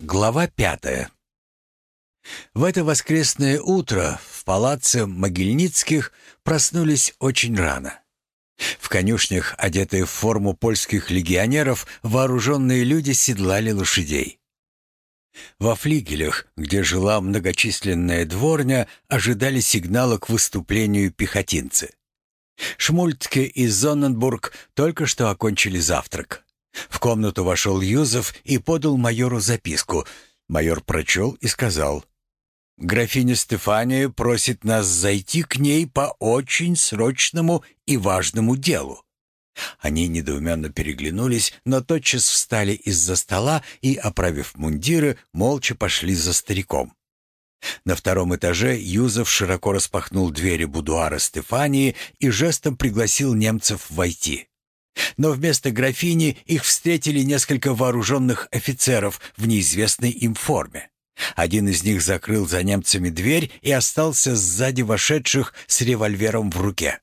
Глава пятая. В это воскресное утро в палаце Могильницких проснулись очень рано. В конюшнях, одетые в форму польских легионеров, вооруженные люди седлали лошадей. Во флигелях, где жила многочисленная дворня, ожидали сигнала к выступлению пехотинцы. Шмультке и Зонненбург только что окончили завтрак. В комнату вошел Юзеф и подал майору записку. Майор прочел и сказал, «Графиня Стефания просит нас зайти к ней по очень срочному и важному делу». Они недоуменно переглянулись, но тотчас встали из-за стола и, оправив мундиры, молча пошли за стариком. На втором этаже Юзеф широко распахнул двери будуара Стефании и жестом пригласил немцев войти. Но вместо графини их встретили несколько вооруженных офицеров в неизвестной им форме. Один из них закрыл за немцами дверь и остался сзади вошедших с револьвером в руке.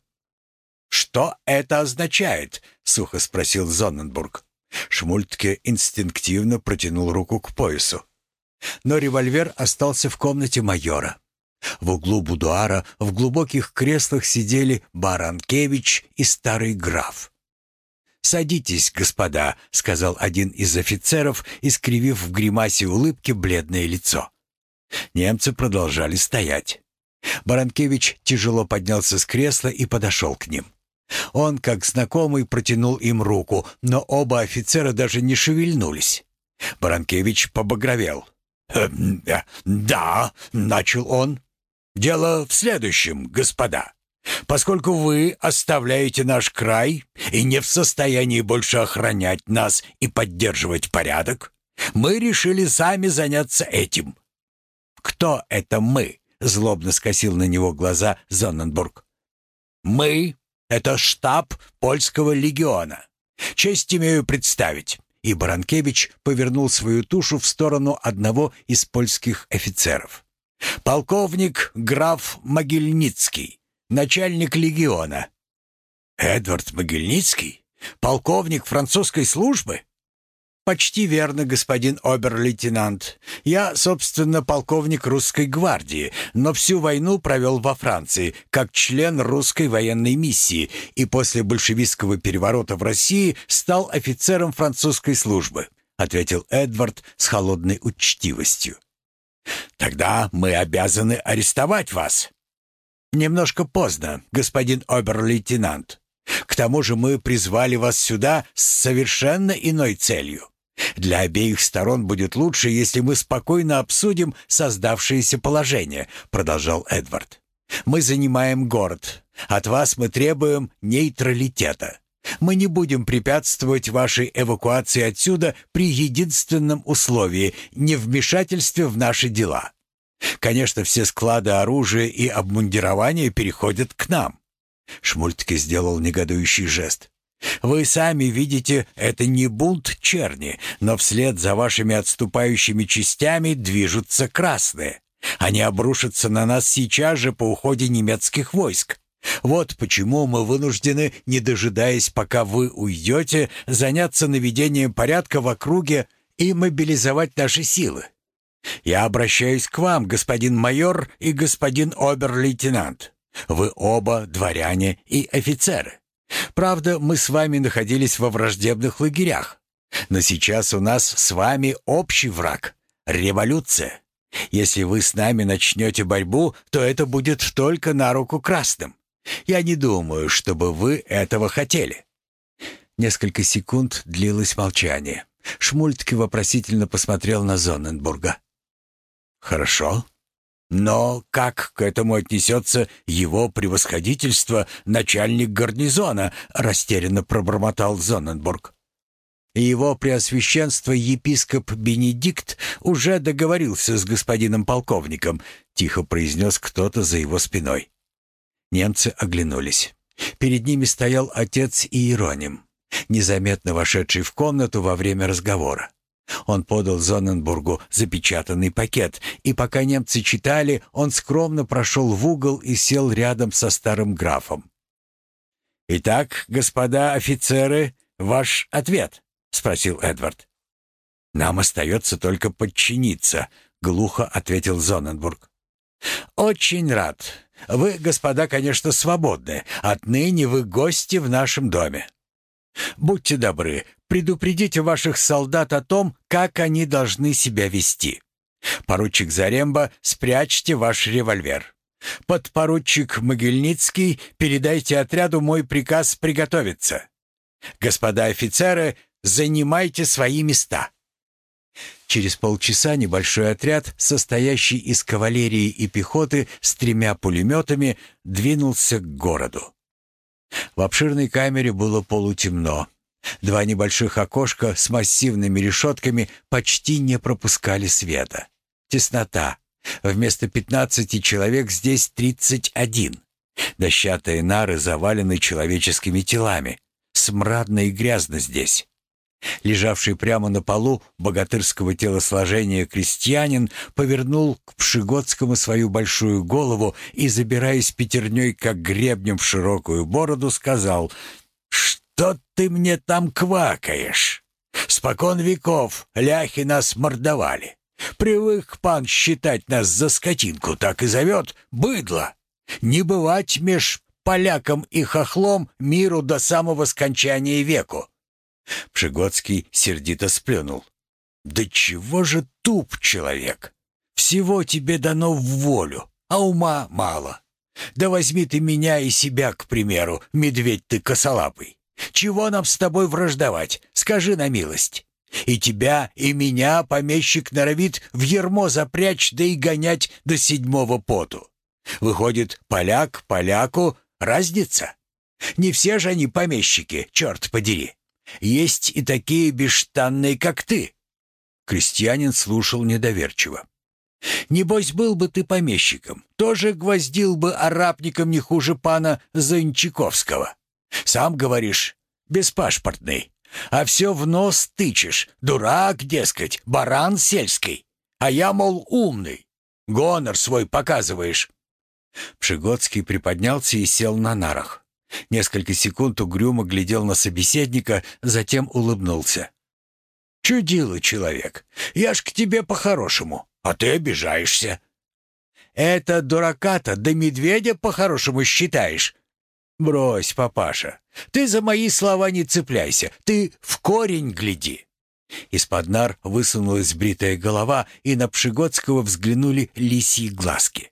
«Что это означает?» — сухо спросил Зонненбург. Шмультке инстинктивно протянул руку к поясу. Но револьвер остался в комнате майора. В углу будуара в глубоких креслах сидели Баранкевич и старый граф. «Садитесь, господа», — сказал один из офицеров, искривив в гримасе улыбки бледное лицо. Немцы продолжали стоять. Баранкевич тяжело поднялся с кресла и подошел к ним. Он, как знакомый, протянул им руку, но оба офицера даже не шевельнулись. Баранкевич побагровел. «Э, «Да», — начал он. «Дело в следующем, господа. Поскольку вы оставляете наш край и не в состоянии больше охранять нас и поддерживать порядок, мы решили сами заняться этим». «Кто это мы?» — злобно скосил на него глаза Зонненбург. «Мы — это штаб польского легиона. Честь имею представить». И Баранкевич повернул свою тушу в сторону одного из польских офицеров. «Полковник граф Могильницкий, начальник легиона». «Эдвард Могильницкий? Полковник французской службы?» «Почти верно, господин обер-лейтенант. Я, собственно, полковник русской гвардии, но всю войну провел во Франции, как член русской военной миссии, и после большевистского переворота в России стал офицером французской службы», ответил Эдвард с холодной учтивостью. «Тогда мы обязаны арестовать вас», «Немножко поздно, господин обер-лейтенант. К тому же мы призвали вас сюда с совершенно иной целью. Для обеих сторон будет лучше, если мы спокойно обсудим создавшееся положение», — продолжал Эдвард. «Мы занимаем город. От вас мы требуем нейтралитета. Мы не будем препятствовать вашей эвакуации отсюда при единственном условии — невмешательстве в наши дела. Конечно, все склады оружия и обмундирования переходят к нам. Шмультке сделал негодующий жест. Вы сами видите, это не бунт черни, но вслед за вашими отступающими частями движутся красные. Они обрушатся на нас сейчас же по уходе немецких войск. Вот почему мы вынуждены, не дожидаясь, пока вы уйдете, заняться наведением порядка в округе и мобилизовать наши силы. Я обращаюсь к вам, господин майор и господин обер-лейтенант. Вы оба дворяне и офицеры. Правда, мы с вами находились во враждебных лагерях. Но сейчас у нас с вами общий враг — революция. Если вы с нами начнете борьбу, то это будет только на руку красным. Я не думаю, чтобы вы этого хотели». Несколько секунд длилось молчание. Шмультке вопросительно посмотрел на Зонненбурга. Хорошо. Но как к этому отнесется его превосходительство, начальник гарнизона, растерянно пробормотал Зонненбург. Его преосвященство епископ Бенедикт уже договорился с господином полковником, тихо произнес кто-то за его спиной. Немцы оглянулись. Перед ними стоял отец Иероним, незаметно вошедший в комнату во время разговора. Он подал Зонненбургу запечатанный пакет, и пока немцы читали, он скромно прошел в угол и сел рядом со старым графом. «Итак, господа офицеры, ваш ответ?» — спросил Эдвард. «Нам остается только подчиниться», — глухо ответил Зоненбург. «Очень рад. Вы, господа, конечно, свободны. Отныне вы гости в нашем доме. Будьте добры, предупредите ваших солдат о том, как они должны себя вести. Поручик Заремба, спрячьте ваш револьвер. Подпоручик Могильницкий, передайте отряду мой приказ приготовиться. Господа офицеры, занимайте свои места. Через полчаса небольшой отряд, состоящий из кавалерии и пехоты с тремя пулеметами, двинулся к городу. В обширной камере было полутемно. Два небольших окошка с массивными решетками почти не пропускали света. Теснота. Вместо пятнадцати человек здесь тридцать один. Дощатые нары завалены человеческими телами. Смрадно и грязно здесь. Лежавший прямо на полу богатырского телосложения крестьянин повернул к Пшигодскому свою большую голову и, забираясь пятерней, как гребнем в широкую бороду, сказал «Что ты мне там квакаешь? Спокон веков ляхи нас мордовали. Привык пан считать нас за скотинку, так и зовет быдло. Не бывать меж поляком и хохлом миру до самого скончания веку. Пшигодский сердито сплюнул. «Да чего же туп человек? Всего тебе дано в волю, а ума мало. Да возьми ты меня и себя, к примеру, медведь ты косолапый. Чего нам с тобой враждовать? Скажи на милость. И тебя, и меня помещик норовит в ермо запрячь, да и гонять до седьмого поту. Выходит, поляк поляку разница? Не все же они помещики, черт подери. Есть и такие бесштанные, как ты». Крестьянин слушал недоверчиво. «Небось, был бы ты помещиком, тоже гвоздил бы арабником не хуже пана Занчаковского. Сам говоришь, беспашпортный, а все в нос тычешь, дурак, дескать, баран сельский, а я, мол, умный, гонор свой показываешь». Пшигодский приподнялся и сел на нарах. Несколько секунд угрюмо глядел на собеседника, затем улыбнулся. «Чудило, человек, я ж к тебе по-хорошему, а ты обижаешься». «Это дурака-то да медведя по-хорошему считаешь?» «Брось, папаша, ты за мои слова не цепляйся, ты в корень гляди». Из-под нар высунулась бритая голова, и на Пшигодского взглянули лисьи глазки.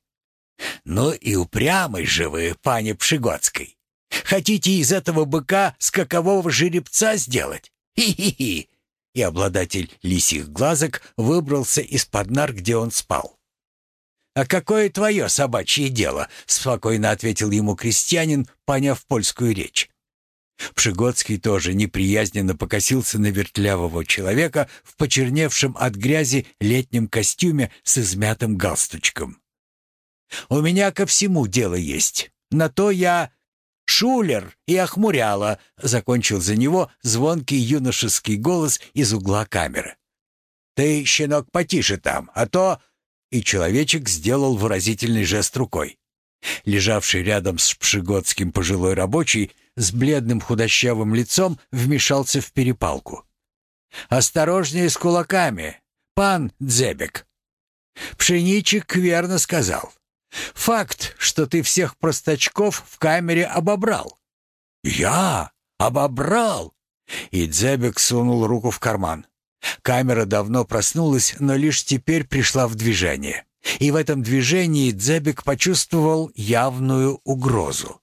«Ну и упрямый же вы, пане Пшигодской. Хотите из этого быка скакового жеребца сделать? Хи-хи-хи!» И обладатель лисих глазок выбрался из-под нар, где он спал. «А какое твое собачье дело?» — спокойно ответил ему крестьянин, поняв польскую речь. Пшигодский тоже неприязненно покосился на вертлявого человека в почерневшем от грязи летнем костюме с измятым галстучком. «У меня ко всему дело есть. На то я Шулер и охмуряла», — закончил за него звонкий юношеский голос из угла камеры. «Ты, щенок, потише там, а то...» И человечек сделал выразительный жест рукой. Лежавший рядом с Пшигодским пожилой рабочий с бледным худощавым лицом вмешался в перепалку. «Осторожнее с кулаками, пан Дзебек!» Пшеничек верно сказал. Факт, что ты всех простачков в камере обобрал. Я обобрал. И Дзебек сунул руку в карман. Камера давно проснулась, но лишь теперь пришла в движение. И в этом движении Дзебек почувствовал явную угрозу.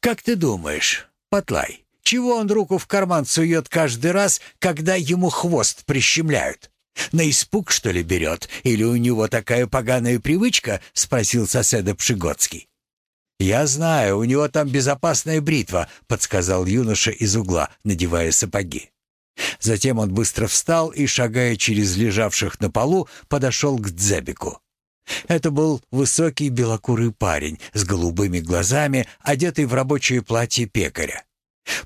«Как ты думаешь, Патлай, чего он руку в карман сует каждый раз, когда ему хвост прищемляют?» «На испуг, что ли, берет? Или у него такая поганая привычка?» — спросил соседа Пшигодский. «Я знаю, у него там безопасная бритва», — подсказал юноша из угла, надевая сапоги. Затем он быстро встал и, шагая через лежавших на полу, подошел к Дзебику. Это был высокий белокурый парень с голубыми глазами, одетый в рабочее платье пекаря.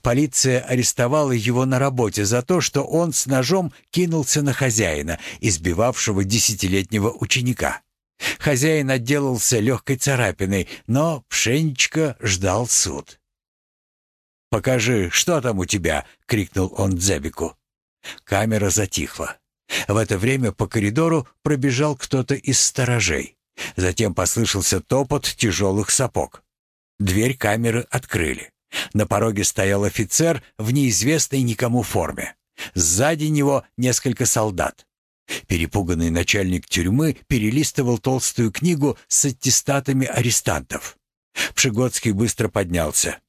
Полиция арестовала его на работе за то, что он с ножом кинулся на хозяина, избивавшего десятилетнего ученика. Хозяин отделался легкой царапиной, но Пшеничка ждал суд. «Покажи, что там у тебя!» — крикнул он Дзебику. Камера затихла. В это время по коридору пробежал кто-то из сторожей. Затем послышался топот тяжелых сапог. Дверь камеры открыли. На пороге стоял офицер в неизвестной никому форме. Сзади него несколько солдат. Перепуганный начальник тюрьмы перелистывал толстую книгу с аттестатами арестантов. Пшигодский быстро поднялся.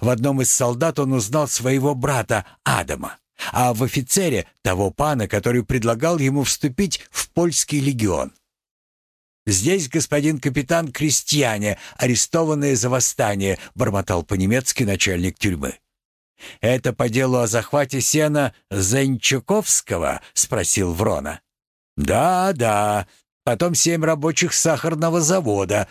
В одном из солдат он узнал своего брата Адама, а в офицере того пана, который предлагал ему вступить в польский легион. «Здесь господин капитан крестьяне, арестованные за восстание», бормотал по-немецки начальник тюрьмы. «Это по делу о захвате сена Занчуковского?» — спросил Врона. «Да, да. Потом семь рабочих сахарного завода.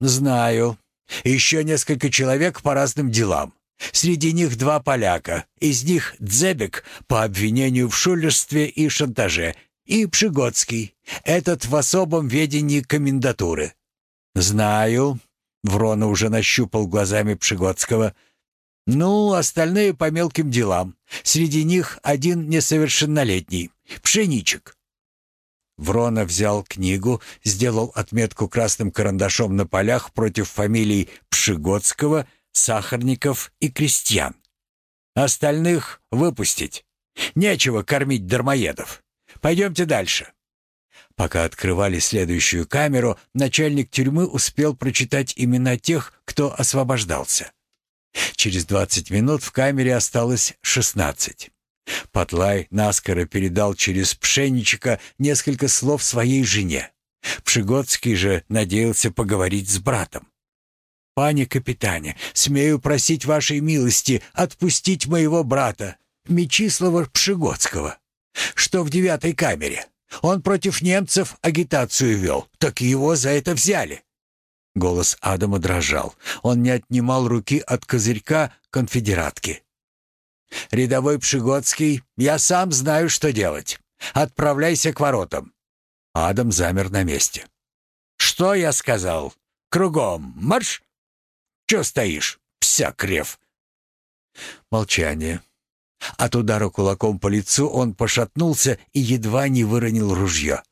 Знаю. Еще несколько человек по разным делам. Среди них два поляка. Из них Дзебек по обвинению в шулерстве и шантаже — и Пшигодский, этот в особом ведении комендатуры. Знаю, Врона уже нащупал глазами Пшигодского. Ну, остальные по мелким делам. Среди них один несовершеннолетний, Пшеничек. Врона взял книгу, сделал отметку красным карандашом на полях против фамилий Пшигодского, Сахарников и Крестьян. Остальных выпустить. Нечего кормить дармоедов. Пойдемте дальше». Пока открывали следующую камеру, начальник тюрьмы успел прочитать имена тех, кто освобождался. Через 20 минут в камере осталось 16. Потлай наскоро передал через Пшеничика несколько слов своей жене. Пшигодский же надеялся поговорить с братом. «Пане капитане, смею просить вашей милости отпустить моего брата, Мечислава Пшигодского что в девятой камере. Он против немцев агитацию вел, так его за это взяли». Голос Адама дрожал. Он не отнимал руки от козырька конфедератки. «Рядовой Пшигодский, я сам знаю, что делать. Отправляйся к воротам». Адам замер на месте. «Что я сказал? Кругом марш! Че стоишь, пся крев?» Молчание. От удара кулаком по лицу он пошатнулся и едва не выронил ружье.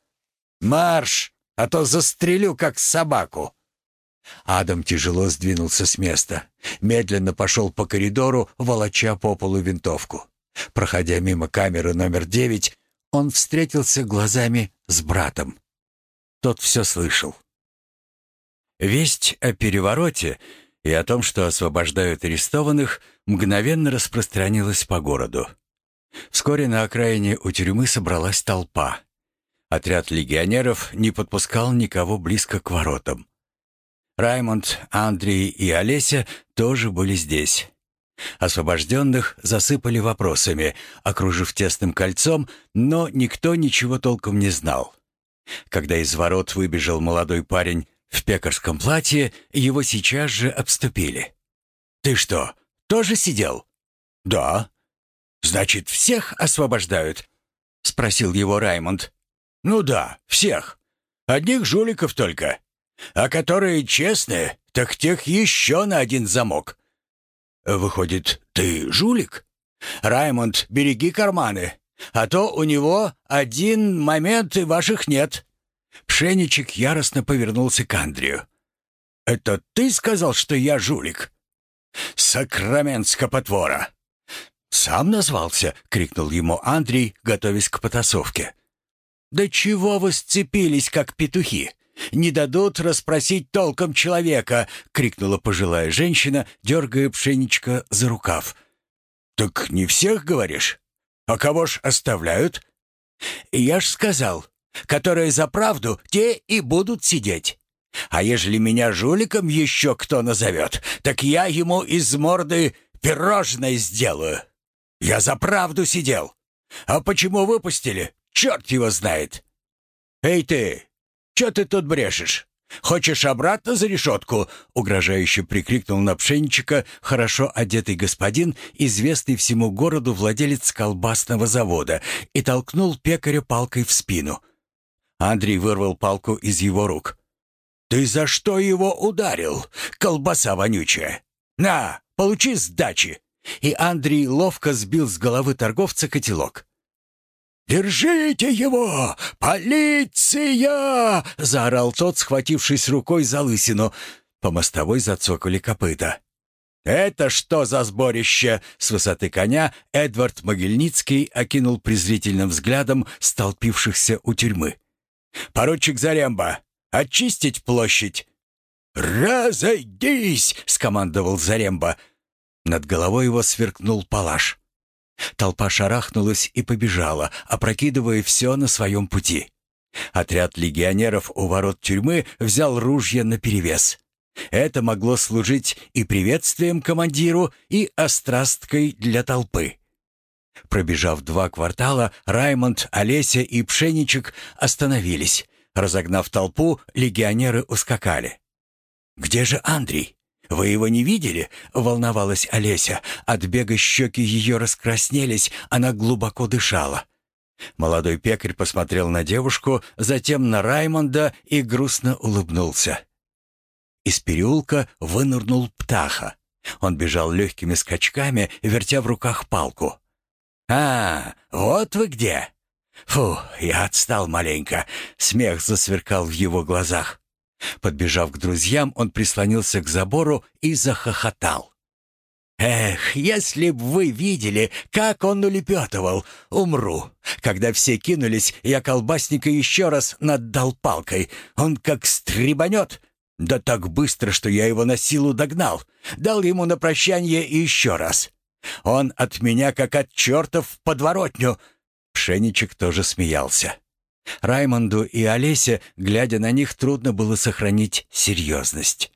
«Марш, а то застрелю, как собаку!» Адам тяжело сдвинулся с места, медленно пошел по коридору, волоча по полу винтовку. Проходя мимо камеры номер девять, он встретился глазами с братом. Тот все слышал. Весть о перевороте и о том, что освобождают арестованных, мгновенно распространилась по городу. Вскоре на окраине у тюрьмы собралась толпа. Отряд легионеров не подпускал никого близко к воротам. Раймонд, Андрей и Олеся тоже были здесь. Освобожденных засыпали вопросами, окружив тесным кольцом, но никто ничего толком не знал. Когда из ворот выбежал молодой парень в пекарском платье его сейчас же обступили. «Ты что, тоже сидел?» «Да». «Значит, всех освобождают?» — спросил его Раймонд. «Ну да, всех. Одних жуликов только. А которые честные, так тех еще на один замок». «Выходит, ты жулик?» «Раймонд, береги карманы, а то у него один момент и ваших нет». Пшеничек яростно повернулся к Андрею. «Это ты сказал, что я жулик?» «Сакраменска потвора!» «Сам назвался!» — крикнул ему Андрей, готовясь к потасовке. «Да чего вы сцепились, как петухи? Не дадут расспросить толком человека!» — крикнула пожилая женщина, дергая пшеничка за рукав. «Так не всех, говоришь? А кого ж оставляют?» «Я ж сказал, которые за правду, те и будут сидеть. А ежели меня жуликом еще кто назовет, так я ему из морды пирожное сделаю. Я за правду сидел. А почему выпустили? Черт его знает. Эй ты, что ты тут брешешь? Хочешь обратно за решетку?» — угрожающе прикрикнул на пшенчика хорошо одетый господин, известный всему городу владелец колбасного завода, и толкнул пекаря палкой в спину. Андрей вырвал палку из его рук. «Ты за что его ударил, колбаса вонючая? На, получи сдачи!» И Андрей ловко сбил с головы торговца котелок. «Держите его! Полиция!» — заорал тот, схватившись рукой за лысину. По мостовой зацокали копыта. «Это что за сборище?» С высоты коня Эдвард Могильницкий окинул презрительным взглядом столпившихся у тюрьмы. «Поручик Заремба, очистить площадь!» «Разойдись!» — скомандовал Заремба. Над головой его сверкнул палаш. Толпа шарахнулась и побежала, опрокидывая все на своем пути. Отряд легионеров у ворот тюрьмы взял ружья наперевес. Это могло служить и приветствием командиру, и острасткой для толпы. Пробежав два квартала, Раймонд, Олеся и Пшеничек остановились. Разогнав толпу, легионеры ускакали. «Где же Андрей? Вы его не видели?» — волновалась Олеся. От бега щеки ее раскраснелись, она глубоко дышала. Молодой пекарь посмотрел на девушку, затем на Раймонда и грустно улыбнулся. Из переулка вынырнул птаха. Он бежал легкими скачками, вертя в руках палку. «А, вот вы где!» «Фу, я отстал маленько!» Смех засверкал в его глазах. Подбежав к друзьям, он прислонился к забору и захохотал. «Эх, если б вы видели, как он улепетывал! Умру!» Когда все кинулись, я колбасника еще раз наддал палкой. Он как стребанет. Да так быстро, что я его на силу догнал. Дал ему на прощание еще раз. Он от меня как от чертов в подворотню. Пшеничек тоже смеялся. Раймонду и Олесе, глядя на них, трудно было сохранить серьезность.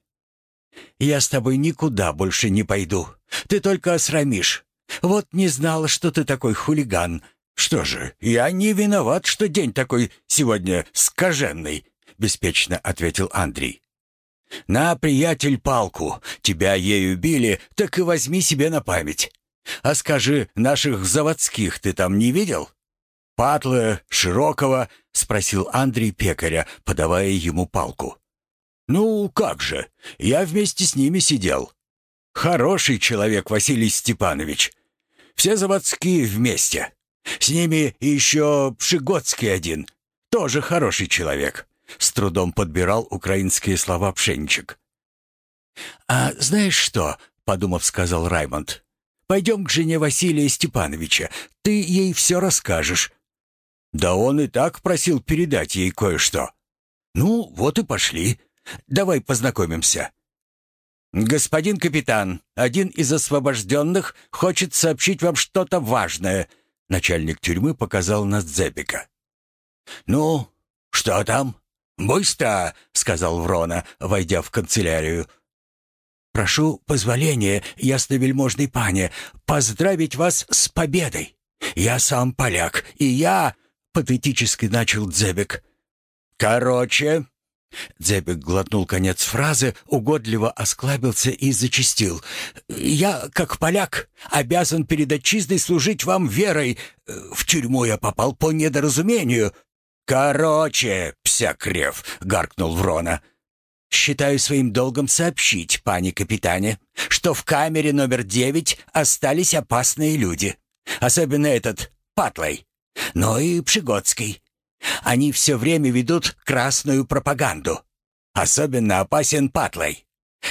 «Я с тобой никуда больше не пойду. Ты только осрамишь. Вот не знала, что ты такой хулиган. Что же, я не виноват, что день такой сегодня скаженный», — беспечно ответил Андрей. «На, приятель, палку. Тебя ею били, так и возьми себе на память. А скажи, наших заводских ты там не видел?» «Патлы, Широкого?» — спросил Андрей пекаря, подавая ему палку. «Ну, как же, я вместе с ними сидел. Хороший человек Василий Степанович. Все заводские вместе. С ними еще Пшигодский один, тоже хороший человек». С трудом подбирал украинские слова Пшенчик. «А знаешь что?» — подумав, сказал Раймонд. «Пойдем к жене Василия Степановича. Ты ей все расскажешь. Да он и так просил передать ей кое-что. Ну, вот и пошли. Давай познакомимся. Господин капитан, один из освобожденных хочет сообщить вам что-то важное. Начальник тюрьмы показал на Дзебика. Ну, что там? Быстро, сказал Врона, войдя в канцелярию. «Прошу позволения, ясновельможный пане, поздравить вас с победой. Я сам поляк, и я...» — патетически начал Дзебек. «Короче...» Дзебек глотнул конец фразы, угодливо осклабился и зачистил. «Я, как поляк, обязан перед отчизной служить вам верой. В тюрьму я попал по недоразумению». «Короче, псякрев!» — гаркнул Врона. «Считаю своим долгом сообщить, пане капитане, что в камере номер девять остались опасные люди. Особенно этот, Патлай но и Пшигодский. Они все время ведут красную пропаганду. Особенно опасен Патлай.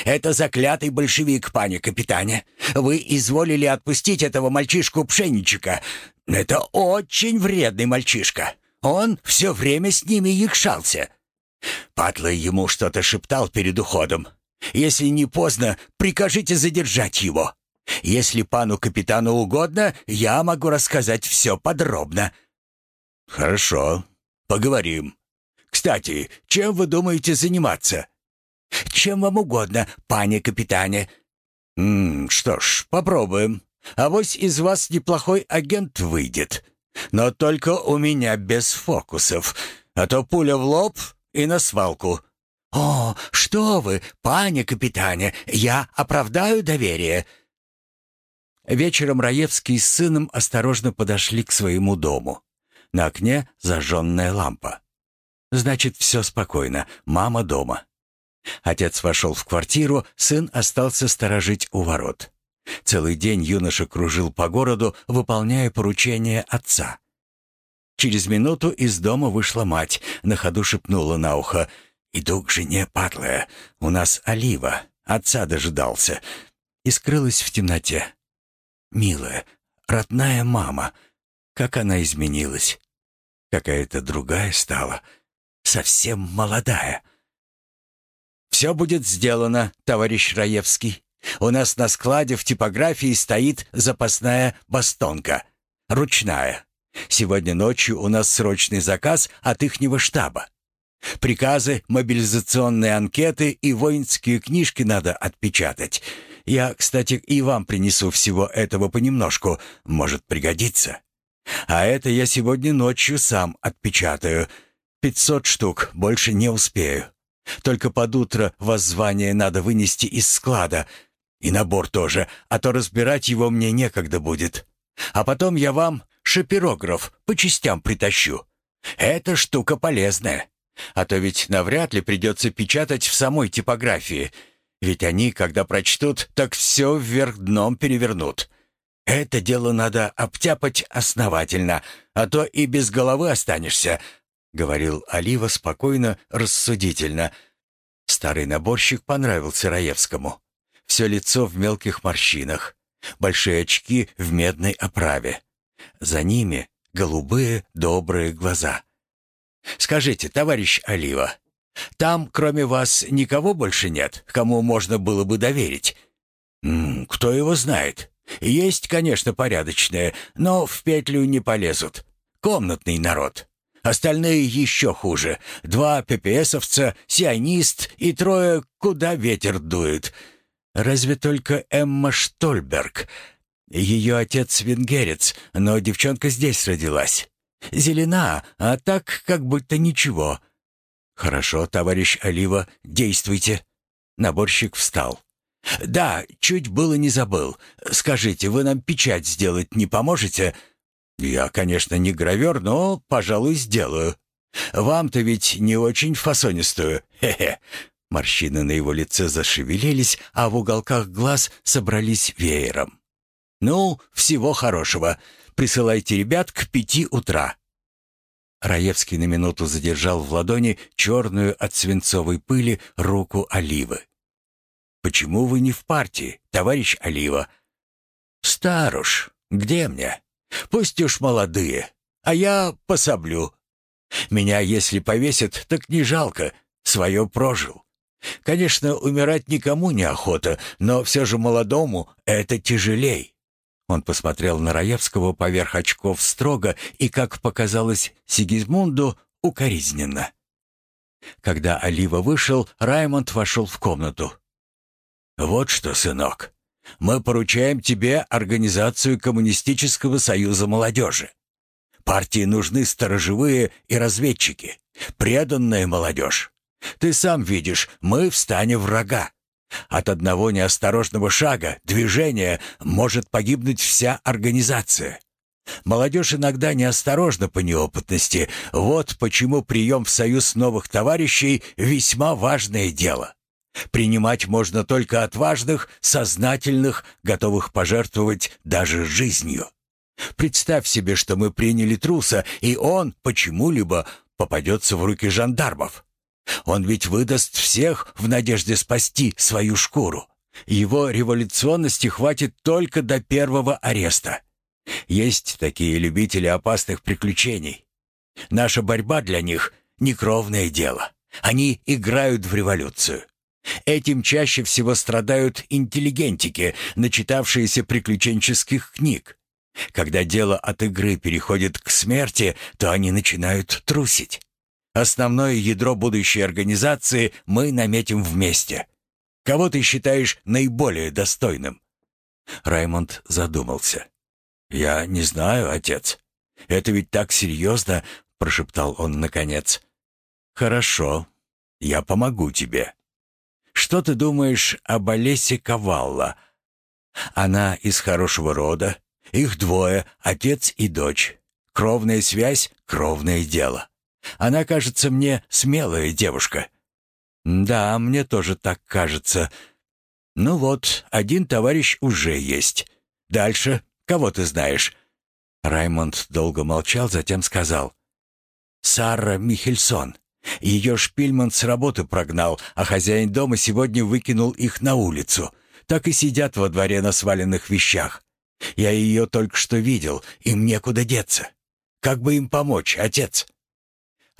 Это заклятый большевик, пане капитане. Вы изволили отпустить этого мальчишку Пшеничика. Это очень вредный мальчишка. Он все время с ними якшался. Патлай ему что-то шептал перед уходом. Если не поздно, прикажите задержать его. Если пану капитану угодно, я могу рассказать все подробно». «Хорошо, поговорим. Кстати, чем вы думаете заниматься?» «Чем вам угодно, пане капитане». «М -м, «Что ж, попробуем. Авось из вас неплохой агент выйдет. Но только у меня без фокусов, а то пуля в лоб и на свалку». «О, что вы, пане капитане, я оправдаю доверие. Вечером Раевский с сыном осторожно подошли к своему дому. На окне зажженная лампа. Значит, все спокойно, мама дома. Отец вошел в квартиру, сын остался сторожить у ворот. Целый день юноша кружил по городу, выполняя поручения отца. Через минуту из дома вышла мать, на ходу шепнула на ухо. «Иду к жене, падлая. У нас олива. Отца дожидался». И скрылась в темноте. «Милая, родная мама. Как она изменилась. Какая-то другая стала. Совсем молодая». «Все будет сделано, товарищ Раевский. У нас на складе в типографии стоит запасная бастонка. Ручная. Сегодня ночью у нас срочный заказ от ихнего штаба. Приказы, мобилизационные анкеты и воинские книжки надо отпечатать. Я, кстати, и вам принесу всего этого понемножку, может пригодиться. А это я сегодня ночью сам отпечатаю. Пятьсот штук, больше не успею. Только под утро воззвание надо вынести из склада. И набор тоже, а то разбирать его мне некогда будет. А потом я вам шапирограф по частям притащу. Эта штука полезная. А то ведь навряд ли придется печатать в самой типографии. Ведь они, когда прочтут, так все вверх дном перевернут. Это дело надо обтяпать основательно, а то и без головы останешься», — говорил Олива спокойно, рассудительно. Старый наборщик понравился Раевскому. Все лицо в мелких морщинах, большие очки в медной оправе. За ними голубые добрые глаза. «Скажите, товарищ Олива, там, кроме вас, никого больше нет, кому можно было бы доверить?» М -м, «Кто его знает? Есть, конечно, порядочные, но в петлю не полезут. Комнатный народ. Остальные еще хуже. Два ППСовца, сионист и трое, куда ветер дует. Разве только Эмма Штольберг. Ее отец венгерец, но девчонка здесь родилась. Зелена, а так как будто ничего. Хорошо, товарищ Олива, действуйте. Наборщик встал. Да, чуть было не забыл. Скажите, вы нам печать сделать не поможете? Я, конечно, не гравер, но, пожалуй, сделаю. Вам-то ведь не очень фасонистую. Хе-хе. Морщины на его лице зашевелились, а в уголках глаз собрались веером. «Ну, всего хорошего. Присылайте ребят к пяти утра». Раевский на минуту задержал в ладони черную от свинцовой пыли руку Оливы. «Почему вы не в партии, товарищ Олива?» «Старуш, где мне? Пусть уж молодые, а я пособлю. Меня, если повесят, так не жалко, свое прожил. Конечно, умирать никому не охота, но все же молодому это тяжелей. Он посмотрел на Раевского поверх очков строго и, как показалось Сигизмунду, укоризненно. Когда Олива вышел, Раймонд вошел в комнату. «Вот что, сынок, мы поручаем тебе организацию Коммунистического союза молодежи. Партии нужны сторожевые и разведчики, преданная молодежь. Ты сам видишь, мы в стане врага. От одного неосторожного шага, движения может погибнуть вся организация. Молодежь иногда неосторожна по неопытности. Вот почему прием в союз новых товарищей весьма важное дело. Принимать можно только отважных, сознательных, готовых пожертвовать даже жизнью. Представь себе, что мы приняли труса, и он почему-либо попадется в руки жандармов. Он ведь выдаст всех в надежде спасти свою шкуру. Его революционности хватит только до первого ареста. Есть такие любители опасных приключений. Наша борьба для них — некровное дело. Они играют в революцию. Этим чаще всего страдают интеллигентики, начитавшиеся приключенческих книг. Когда дело от игры переходит к смерти, то они начинают трусить. Основное ядро будущей организации мы наметим вместе. Кого ты считаешь наиболее достойным?» Раймонд задумался. «Я не знаю, отец. Это ведь так серьезно», — прошептал он наконец. «Хорошо, я помогу тебе. Что ты думаешь об Олесе Кавалла? Она из хорошего рода, их двое, отец и дочь. Кровная связь — кровное дело. Она кажется мне смелая девушка». «Да, мне тоже так кажется. Ну вот, один товарищ уже есть. Дальше, кого ты знаешь?» Раймонд долго молчал, затем сказал. «Сара Михельсон. Ее Шпильман с работы прогнал, а хозяин дома сегодня выкинул их на улицу. Так и сидят во дворе на сваленных вещах. Я ее только что видел, им некуда деться. Как бы им помочь, отец?»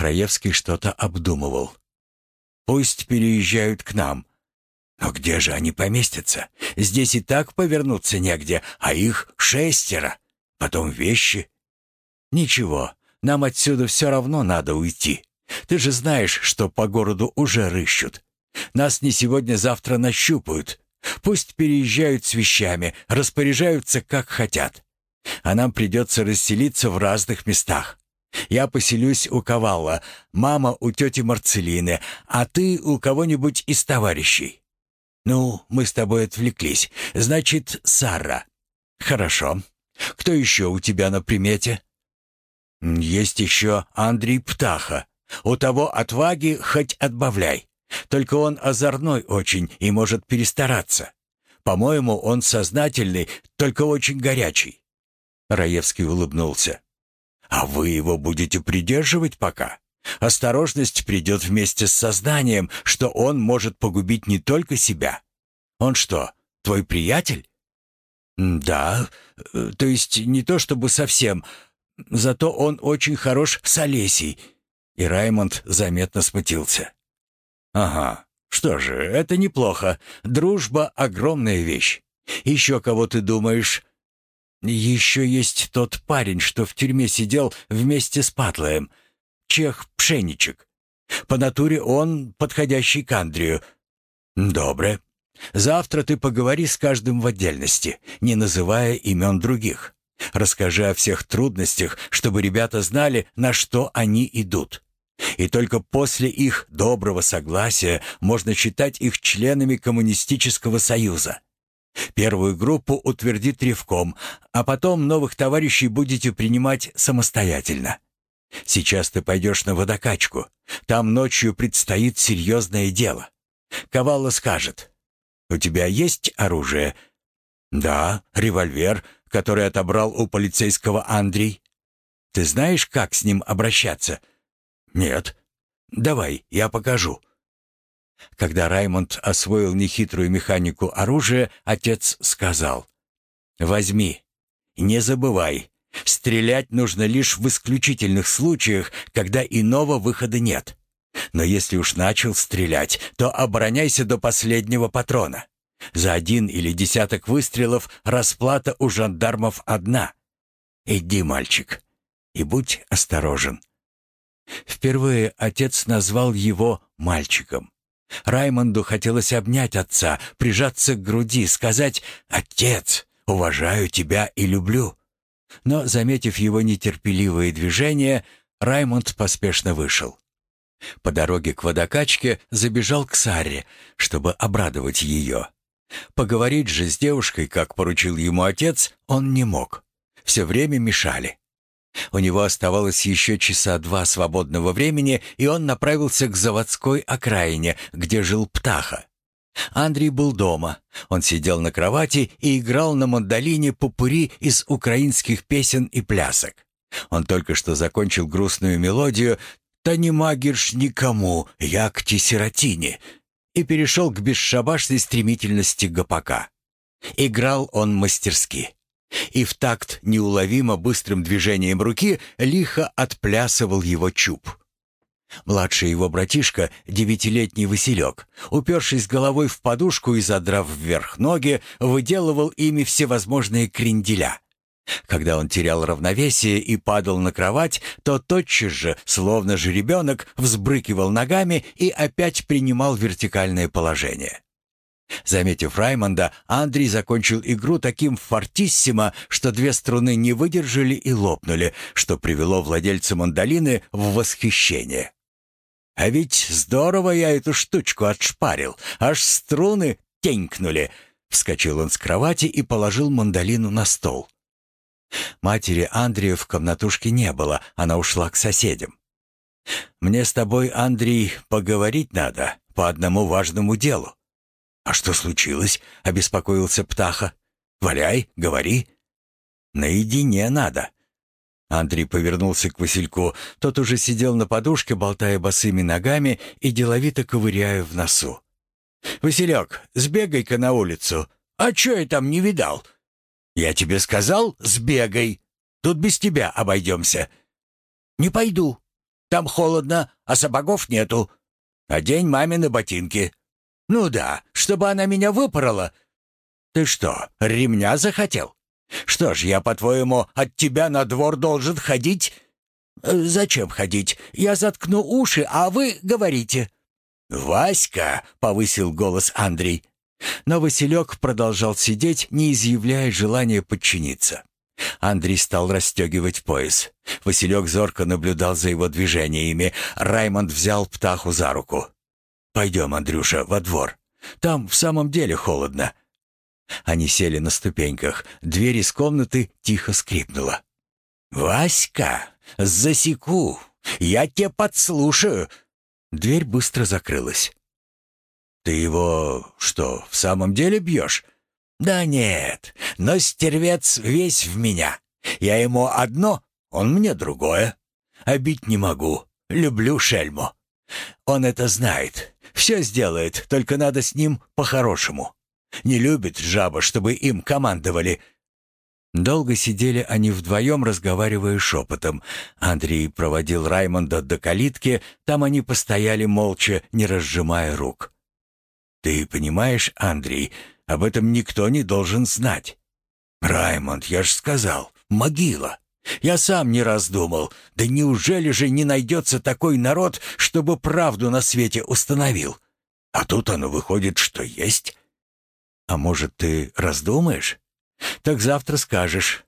Раевский что-то обдумывал. «Пусть переезжают к нам. Но где же они поместятся? Здесь и так повернуться негде, а их шестеро. Потом вещи. Ничего, нам отсюда все равно надо уйти. Ты же знаешь, что по городу уже рыщут. Нас не сегодня-завтра нащупают. Пусть переезжают с вещами, распоряжаются как хотят. А нам придется расселиться в разных местах. Я поселюсь у Ковалла, мама у тети Марцелины, а ты у кого-нибудь из товарищей. Ну, мы с тобой отвлеклись. Значит, Сара. Хорошо. Кто еще у тебя на примете? Есть еще Андрей Птаха. У того отваги хоть отбавляй. Только он озорной очень и может перестараться. По-моему, он сознательный, только очень горячий. Раевский улыбнулся. А вы его будете придерживать пока? Осторожность придет вместе с сознанием, что он может погубить не только себя. Он что, твой приятель? Да, э, то есть не то чтобы совсем. Зато он очень хорош с Олесей. И Раймонд заметно смутился. Ага, что же, это неплохо. Дружба — огромная вещь. Еще кого ты думаешь? Еще есть тот парень, что в тюрьме сидел вместе с Патлаем. Чех Пшеничек. По натуре он подходящий к Андрию. Добре. Завтра ты поговори с каждым в отдельности, не называя имен других. Расскажи о всех трудностях, чтобы ребята знали, на что они идут. И только после их доброго согласия можно считать их членами Коммунистического союза. Первую группу утвердит Ревком, а потом новых товарищей будете принимать самостоятельно. Сейчас ты пойдешь на водокачку. Там ночью предстоит серьезное дело. Ковала скажет. «У тебя есть оружие?» «Да, револьвер, который отобрал у полицейского Андрей. Ты знаешь, как с ним обращаться?» «Нет». «Давай, я покажу». Когда Раймонд освоил нехитрую механику оружия, отец сказал, «Возьми, не забывай, стрелять нужно лишь в исключительных случаях, когда иного выхода нет. Но если уж начал стрелять, то обороняйся до последнего патрона. За один или десяток выстрелов расплата у жандармов одна. Иди, мальчик, и будь осторожен». Впервые отец назвал его мальчиком. Раймонду хотелось обнять отца, прижаться к груди, сказать «Отец, уважаю тебя и люблю». Но, заметив его нетерпеливые движения, Раймонд поспешно вышел. По дороге к водокачке забежал к Саре, чтобы обрадовать ее. Поговорить же с девушкой, как поручил ему отец, он не мог. Все время мешали. У него оставалось еще часа два свободного времени, и он направился к заводской окраине, где жил Птаха. Андрей был дома. Он сидел на кровати и играл на мандолине попури из украинских песен и плясок. Он только что закончил грустную мелодию «Та не магирш никому, як ти сиротине» и перешел к бесшабашной стремительности гопака. Играл он мастерски и в такт неуловимо быстрым движением руки лихо отплясывал его чуб. Младший его братишка, девятилетний Василек, упершись головой в подушку и задрав вверх ноги, выделывал ими всевозможные кренделя. Когда он терял равновесие и падал на кровать, то тотчас же, словно же ребенок, взбрыкивал ногами и опять принимал вертикальное положение. Заметив Раймонда, Андрей закончил игру таким фортиссимо, что две струны не выдержали и лопнули, что привело владельца мандолины в восхищение. «А ведь здорово я эту штучку отшпарил, аж струны тенькнули!» Вскочил он с кровати и положил мандолину на стол. Матери Андрея в комнатушке не было, она ушла к соседям. «Мне с тобой, Андрей, поговорить надо по одному важному делу. «А что случилось?» — обеспокоился Птаха. «Валяй, говори». «Наедине надо. Андрей повернулся к Васильку. Тот уже сидел на подушке, болтая босыми ногами и деловито ковыряя в носу. «Василек, сбегай-ка на улицу. А чё я там не видал?» «Я тебе сказал, сбегай. Тут без тебя обойдемся». «Не пойду. Там холодно, а сапогов нету. Одень мамины ботинки». «Ну да, чтобы она меня выпорола». «Ты что, ремня захотел? Что ж, я, по-твоему, от тебя на двор должен ходить?» «Э, «Зачем ходить? Я заткну уши, а вы говорите». «Васька!» — повысил голос Андрей. Но Василек продолжал сидеть, не изъявляя желания подчиниться. Андрей стал расстегивать пояс. Василек зорко наблюдал за его движениями. Раймонд взял птаху за руку. «Пойдем, Андрюша, во двор. Там в самом деле холодно». Они сели на ступеньках. Дверь из комнаты тихо скрипнула. «Васька, засеку! Я тебе подслушаю!» Дверь быстро закрылась. «Ты его что, в самом деле бьешь?» «Да нет, но стервец весь в меня. Я ему одно, он мне другое. А бить не могу. Люблю шельму. Он это знает. Все сделает, только надо с ним по-хорошему. Не любит жаба, чтобы им командовали». Долго сидели они вдвоем, разговаривая шепотом. Андрей проводил Раймонда до калитки, там они постояли молча, не разжимая рук. «Ты понимаешь, Андрей, об этом никто не должен знать». «Раймонд, я ж сказал, могила. Я сам не раз думал, да неужели же не найдется такой народ, чтобы правду на свете установил? А тут оно выходит, что есть». «А может, ты раздумаешь? Так завтра скажешь».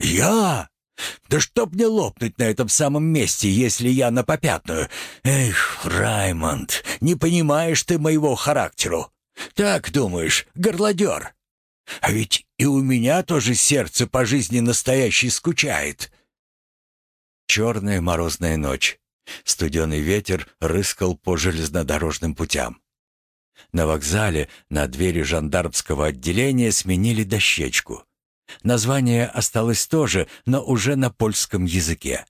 «Я? Да чтоб мне лопнуть на этом самом месте, если я на попятную. Эх, Раймонд, не понимаешь ты моего характеру. Так думаешь, горлодер. А ведь и у меня тоже сердце по жизни настоящей скучает. Черная морозная ночь. Студеный ветер рыскал по железнодорожным путям. На вокзале на двери жандармского отделения сменили дощечку. Название осталось тоже, но уже на польском языке.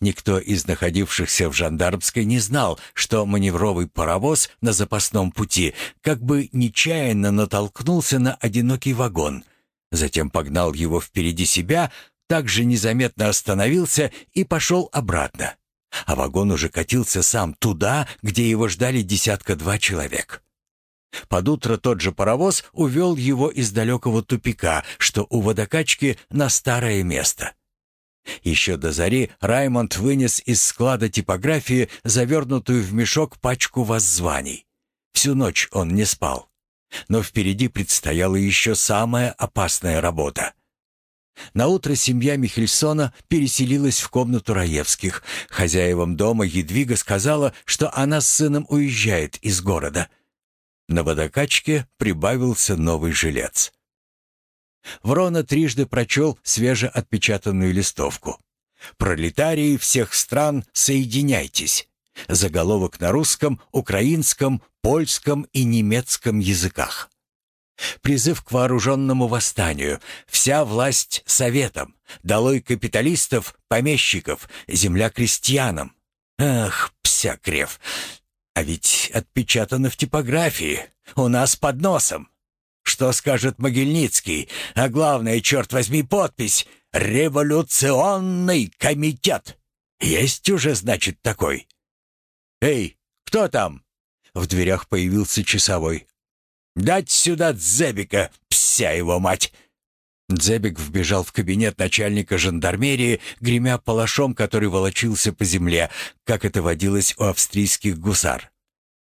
Никто из находившихся в жандармской не знал, что маневровый паровоз на запасном пути как бы нечаянно натолкнулся на одинокий вагон, затем погнал его впереди себя, также незаметно остановился и пошел обратно. А вагон уже катился сам туда, где его ждали десятка-два человек. Под утро тот же паровоз увел его из далекого тупика, что у водокачки на старое место. Еще до зари Раймонд вынес из склада типографии завернутую в мешок пачку воззваний. Всю ночь он не спал. Но впереди предстояла еще самая опасная работа. Наутро семья Михельсона переселилась в комнату Раевских. Хозяевам дома Едвига сказала, что она с сыном уезжает из города. На водокачке прибавился новый жилец. Врона трижды прочел свежеотпечатанную листовку. «Пролетарии всех стран, соединяйтесь!» Заголовок на русском, украинском, польском и немецком языках. Призыв к вооруженному восстанию. Вся власть советам. Долой капиталистов, помещиков, земля крестьянам. Ах, псякрев. А ведь отпечатано в типографии. У нас под носом. Что скажет Могильницкий? А главное, черт возьми, подпись «Революционный комитет». Есть уже, значит, такой. «Эй, кто там?» В дверях появился часовой. «Дать сюда Дзебика, пся его мать!» Дзебик вбежал в кабинет начальника жандармерии, гремя палашом, который волочился по земле, как это водилось у австрийских гусар.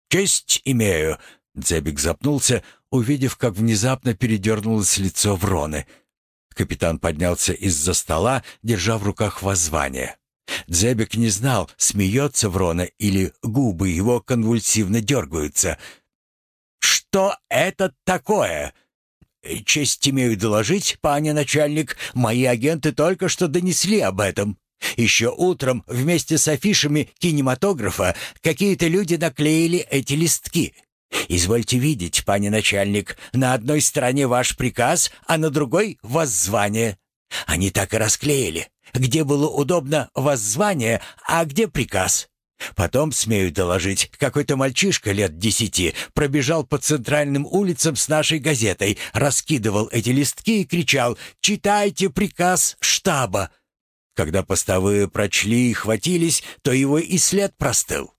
«Честь имею!» Дзебик запнулся, увидев, как внезапно передернулось лицо Вроны. Капитан поднялся из-за стола, держа в руках воззвание. Дзебик не знал, смеется Врона или губы его конвульсивно дергаются — «Что это такое?» «Честь имею доложить, пане начальник, мои агенты только что донесли об этом. Еще утром вместе с афишами кинематографа какие-то люди наклеили эти листки. Извольте видеть, пане начальник, на одной стороне ваш приказ, а на другой — воззвание. Они так и расклеили. где было удобно воззвание, а где приказ. Потом, смею доложить, какой-то мальчишка лет десяти пробежал по центральным улицам с нашей газетой, раскидывал эти листки и кричал «Читайте приказ штаба!». Когда постовые прочли и хватились, то его и след простыл.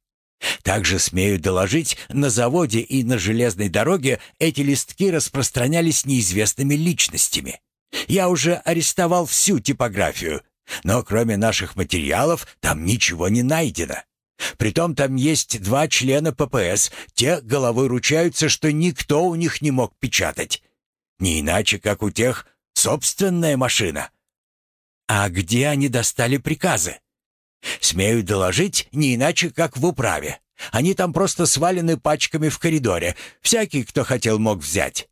Также, смею доложить, на заводе и на железной дороге эти листки распространялись неизвестными личностями. Я уже арестовал всю типографию, но кроме наших материалов там ничего не найдено. Притом там есть два члена ППС, те головой ручаются, что никто у них не мог печатать. Не иначе, как у тех собственная машина. А где они достали приказы? Смею доложить, не иначе, как в управе. Они там просто свалены пачками в коридоре. Всякий, кто хотел, мог взять.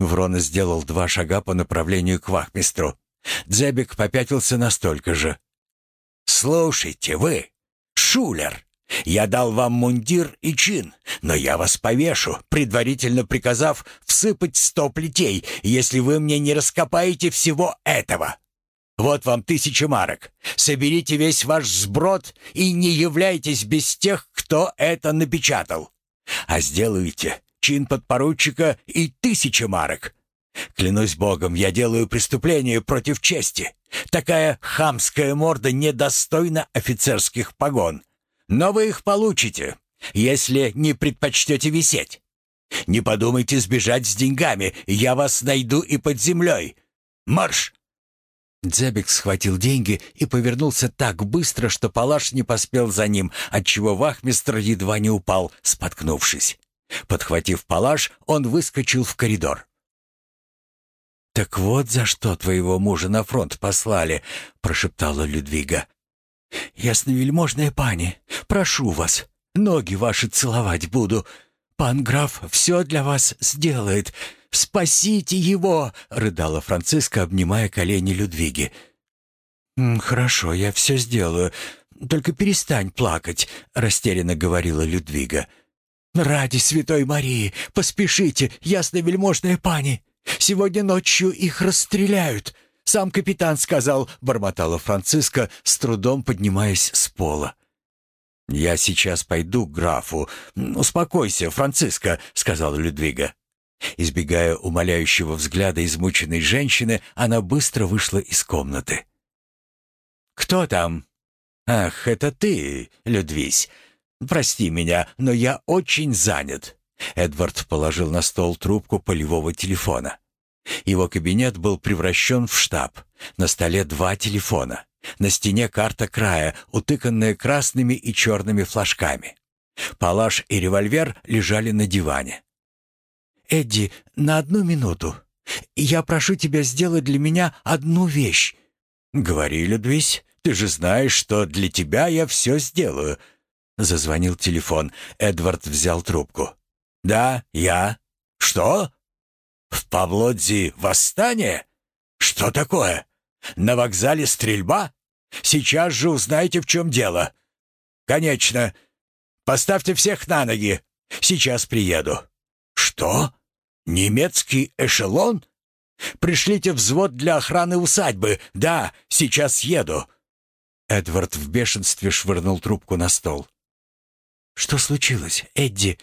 Врона сделал два шага по направлению к вахмистру. Дзебик попятился настолько же. «Слушайте вы, Шулер, я дал вам мундир и чин, но я вас повешу, предварительно приказав всыпать сто плетей, если вы мне не раскопаете всего этого. Вот вам тысяча марок. Соберите весь ваш сброд и не являйтесь без тех, кто это напечатал. А сделайте чин подпоручика и тысяча марок. Клянусь богом, я делаю преступление против чести. Такая хамская морда недостойна офицерских погон. Но вы их получите, если не предпочтете висеть. Не подумайте сбежать с деньгами, я вас найду и под землей. Марш!» Дзебик схватил деньги и повернулся так быстро, что Палаш не поспел за ним, отчего вахмистр едва не упал, споткнувшись. Подхватив Палаш, он выскочил в коридор. «Так вот за что твоего мужа на фронт послали», — прошептала Людвига. «Ясновельможная пани, прошу вас, ноги ваши целовать буду. Пан граф все для вас сделает. Спасите его!» — рыдала Франциска, обнимая колени Людвиги. «Хорошо, я все сделаю. Только перестань плакать», — растерянно говорила Людвига. «Ради Святой Марии, поспешите, ясновельможная пани!» Сегодня ночью их расстреляют. Сам капитан сказал, бормотала Франциска, с трудом поднимаясь с пола. Я сейчас пойду к графу. Успокойся, Франциска, сказала Людвига. Избегая умоляющего взгляда измученной женщины, она быстро вышла из комнаты. «Кто там?» «Ах, это ты, Людвись. Прости меня, но я очень занят. Эдвард положил на стол трубку полевого телефона. Его кабинет был превращен в штаб. На столе два телефона. На стене карта края, утыканная красными и черными флажками. Палаш и револьвер лежали на диване. «Эдди, на одну минуту. Я прошу тебя сделать для меня одну вещь». «Говори, Людвись, ты же знаешь, что для тебя я все сделаю». Зазвонил телефон. Эдвард взял трубку. «Да, я. Что? В Павлодзе восстание? Что такое? На вокзале стрельба? Сейчас же узнаете, в чем дело. Конечно. Поставьте всех на ноги. Сейчас приеду. Что? Немецкий эшелон? Пришлите взвод для охраны усадьбы. Да, сейчас еду». Эдвард в бешенстве швырнул трубку на стол. «Что случилось, Эдди?»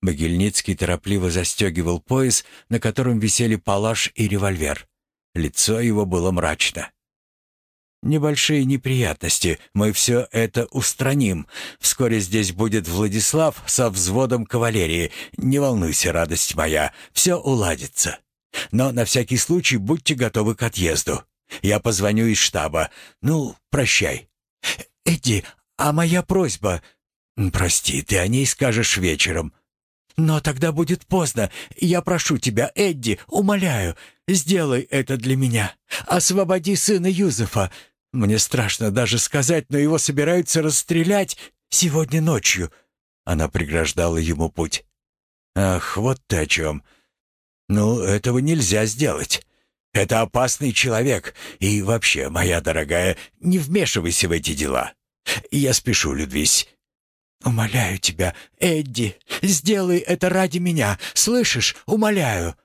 Могильницкий торопливо застегивал пояс, на котором висели палаш и револьвер. Лицо его было мрачно. «Небольшие неприятности. Мы все это устраним. Вскоре здесь будет Владислав со взводом кавалерии. Не волнуйся, радость моя, все уладится. Но на всякий случай будьте готовы к отъезду. Я позвоню из штаба. Ну, прощай. Эдди, а моя просьба...» «Прости, ты о ней скажешь вечером. «Но тогда будет поздно. Я прошу тебя, Эдди, умоляю, сделай это для меня. Освободи сына Юзефа. Мне страшно даже сказать, но его собираются расстрелять сегодня ночью». Она преграждала ему путь. «Ах, вот ты о чем. Ну, этого нельзя сделать. Это опасный человек. И вообще, моя дорогая, не вмешивайся в эти дела. Я спешу, Людвись. «Умоляю тебя, Эдди, сделай это ради меня, слышишь? Умоляю!»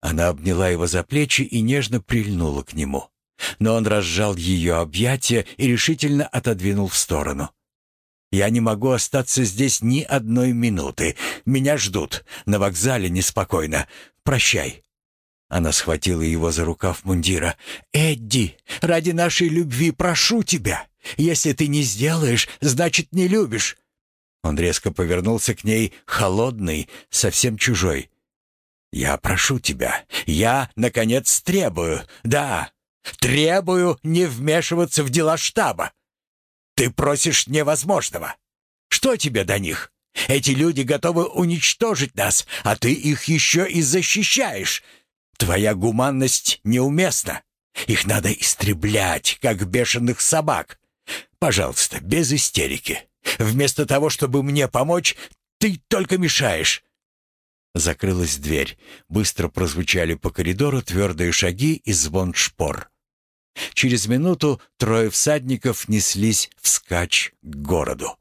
Она обняла его за плечи и нежно прильнула к нему. Но он разжал ее объятия и решительно отодвинул в сторону. «Я не могу остаться здесь ни одной минуты. Меня ждут. На вокзале неспокойно. Прощай». Она схватила его за рукав мундира. «Эдди, ради нашей любви прошу тебя. Если ты не сделаешь, значит, не любишь». Он резко повернулся к ней, холодный, совсем чужой. «Я прошу тебя. Я, наконец, требую. Да, требую не вмешиваться в дела штаба. Ты просишь невозможного. Что тебе до них? Эти люди готовы уничтожить нас, а ты их еще и защищаешь. Твоя гуманность неуместна. Их надо истреблять, как бешеных собак. Пожалуйста, без истерики. Вместо того, чтобы мне помочь, ты только мешаешь. Закрылась дверь. Быстро прозвучали по коридору твердые шаги и звон шпор. Через минуту трое всадников неслись вскачь к городу.